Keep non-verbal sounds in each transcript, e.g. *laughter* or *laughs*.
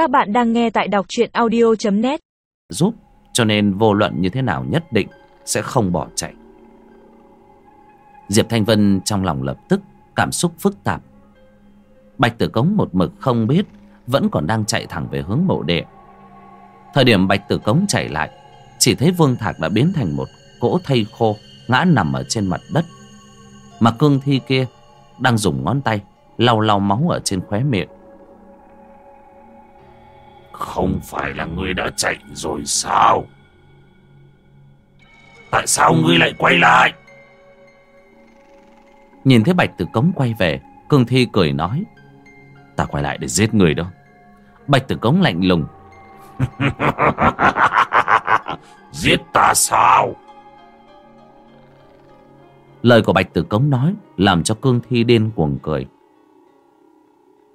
Các bạn đang nghe tại đọc truyện audio.net Giúp cho nên vô luận như thế nào nhất định sẽ không bỏ chạy. Diệp Thanh Vân trong lòng lập tức cảm xúc phức tạp. Bạch Tử Cống một mực không biết vẫn còn đang chạy thẳng về hướng mộ địa. Thời điểm Bạch Tử Cống chạy lại, chỉ thấy Vương Thạc đã biến thành một cỗ thây khô ngã nằm ở trên mặt đất. Mà cương thi kia đang dùng ngón tay lau lau máu ở trên khóe miệng. Không phải là ngươi đã chạy rồi sao? Tại sao ngươi lại quay lại? Nhìn thấy Bạch Tử Cống quay về, Cương Thi cười nói. Ta quay lại để giết người đó. Bạch Tử Cống lạnh lùng. *laughs* giết ta sao? Lời của Bạch Tử Cống nói làm cho Cương Thi điên cuồng cười.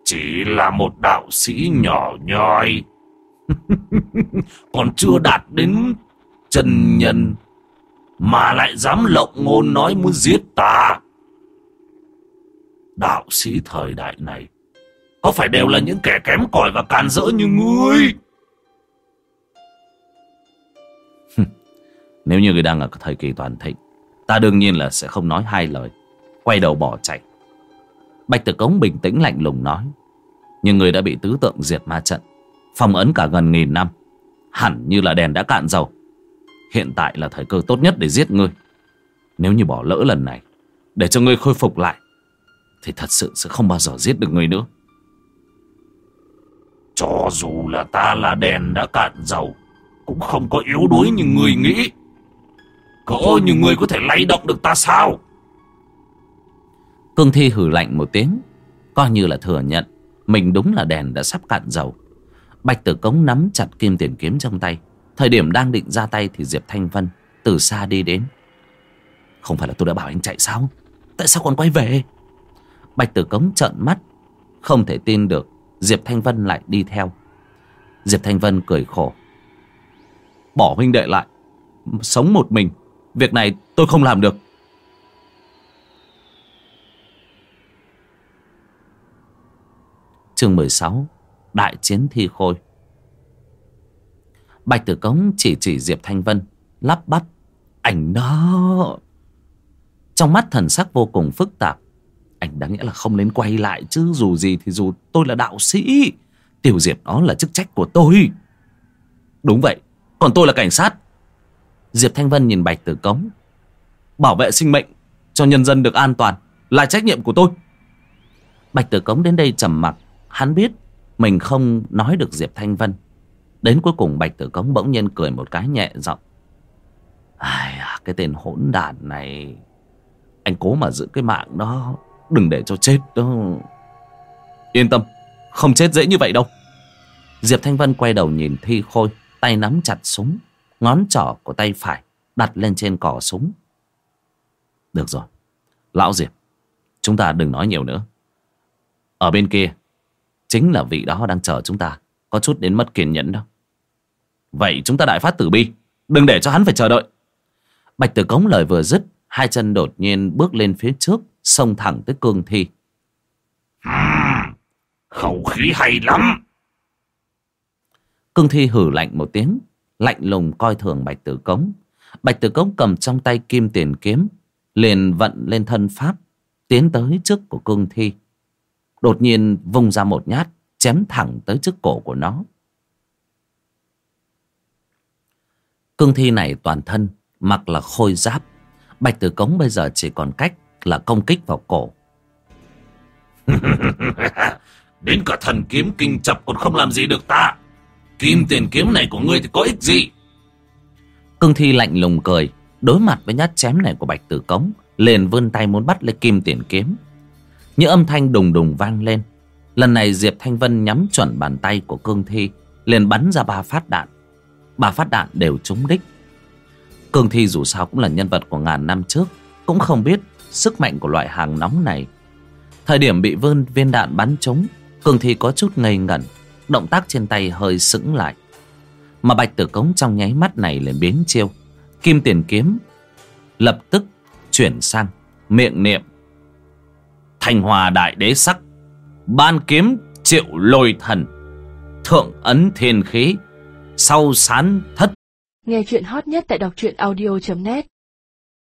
Chỉ là một đạo sĩ nhỏ nhoi. *laughs* Còn chưa đạt đến chân nhân. Mà lại dám lộng ngôn nói muốn giết ta. Đạo sĩ thời đại này. Có phải đều là những kẻ kém cỏi và càn rỡ như ngươi? *laughs* Nếu như người đang ở thời kỳ toàn thịnh, Ta đương nhiên là sẽ không nói hai lời, Quay đầu bỏ chạy Bạch Tử Cống bình tĩnh lạnh lùng nói, Nhưng người đã bị tứ tượng diệt ma trận Phong ấn cả gần nghìn năm. Hẳn như là đèn đã cạn dầu. Hiện tại là thời cơ tốt nhất để giết ngươi. Nếu như bỏ lỡ lần này Để cho ngươi khôi phục lại Thì thật sự sẽ không bao giờ giết được ngươi nữa. Cho dù là ta là đèn đã cạn dầu Cũng không có yếu đuối như người nghĩ. Cỡ như người có thể lay động được ta sao? Cương Thi hử lạnh một tiếng Coi như là thừa nhận Mình đúng là đèn đã sắp cạn dầu Bạch Tử Cống nắm chặt kim tiền kiếm trong tay. Thời điểm đang định ra tay Thì Diệp Thanh Vân từ xa đi đến. Không phải là tôi đã bảo anh chạy sao? Tại sao còn quay về? Bạch Tử Cống trợn mắt, Không thể tin được Diệp Thanh Vân lại đi theo. Diệp Thanh Vân cười khổ. Bỏ huynh đệ lại, Sống một mình, Việc này tôi không làm được. Chương 16 Đại chiến thi khôi. Bạch Tử Cống chỉ chỉ Diệp Thanh Vân, Lắp bắp, Ảnh đó. Trong mắt thần sắc vô cùng phức tạp, ảnh đáng nghĩa là không nên quay lại chứ, Dù gì thì dù tôi là đạo sĩ Tiêu diệt nó là chức trách của tôi. Đúng vậy, Còn tôi là cảnh sát. Diệp Thanh Vân nhìn Bạch Tử Cống, Bảo vệ sinh mệnh Cho nhân dân được an toàn Là trách nhiệm của tôi. Bạch Tử Cống đến đây trầm mặc, Hắn biết mình không nói được Diệp Thanh Vân. Đến cuối cùng Bạch Tử Cống bỗng nhiên cười một cái nhẹ giọng. Ai à, cái tên hỗn đản này. Anh cố mà giữ cái mạng đó Đừng để cho chết đó. Yên tâm Không chết dễ như vậy đâu. Diệp Thanh Vân quay đầu nhìn Thi Khôi Tay nắm chặt súng Ngón trỏ của tay phải đặt lên trên cò súng. Được rồi Lão Diệp Chúng ta đừng nói nhiều nữa. Ở bên kia Chính là vị đó đang chờ chúng ta. Có chút đến mất kiên nhẫn đâu Vậy chúng ta đại phát tử bi. Đừng để cho hắn phải chờ đợi. Bạch tử cống lời vừa dứt Hai chân đột nhiên bước lên phía trước Xông thẳng tới cương thi. Hmm, Khẩu khí hay lắm. Cương thi hử lạnh một tiếng Lạnh lùng coi thường bạch tử cống. Bạch tử cống cầm trong tay kim tiền kiếm Liền vận lên thân pháp Tiến tới trước của cương thi Đột nhiên vung ra một nhát Chém thẳng tới trước cổ của nó. Cương thi này toàn thân Mặc là khôi giáp. Bạch tử cống bây giờ chỉ còn cách Là công kích vào cổ. *laughs* Đến cả thần kiếm kinh chập còn không làm gì được ta. Kim tiền kiếm này của ngươi thì có ích gì? Cương thi lạnh lùng cười Đối mặt với nhát chém này của bạch tử cống Liền vươn tay muốn bắt lấy kim tiền kiếm những âm thanh đùng đùng vang lên. Lần này Diệp Thanh Vân nhắm chuẩn bàn tay của cương thi, Liền bắn ra ba phát đạn. Ba phát đạn đều trúng đích. Cương thi dù sao cũng là nhân vật của ngàn năm trước, Cũng không biết sức mạnh của loại hàng nóng này. Thời điểm bị vươn viên đạn bắn trúng, Cương thi có chút ngây ngẩn, Động tác trên tay hơi sững lại. Mà bạch tử cống trong nháy mắt này liền biến chiêu. Kim tiền kiếm Lập tức chuyển sang Miệng niệm. Thành hòa đại đế sắc, Ban kiếm triệu lôi thần, thượng ấn thiên khí, sau sán thất. Nghe chuyện hot nhất tại đọc truyện audio.net